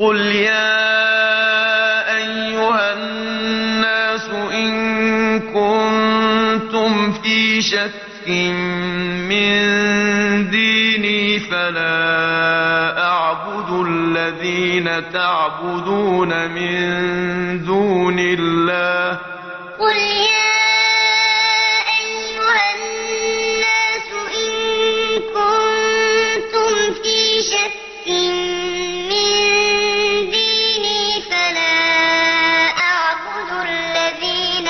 قُلْ يَا أَيُّهَا النَّاسُ إِن كُنتُمْ فِي شَكٍّ مِّن دِينِي فَلَا أَعْبُدُ الَّذِينَ تَعْبُدُونَ مِن دُونِ اللَّهِ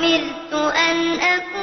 وَأُمِرْتُ أَنْ أَكُونَ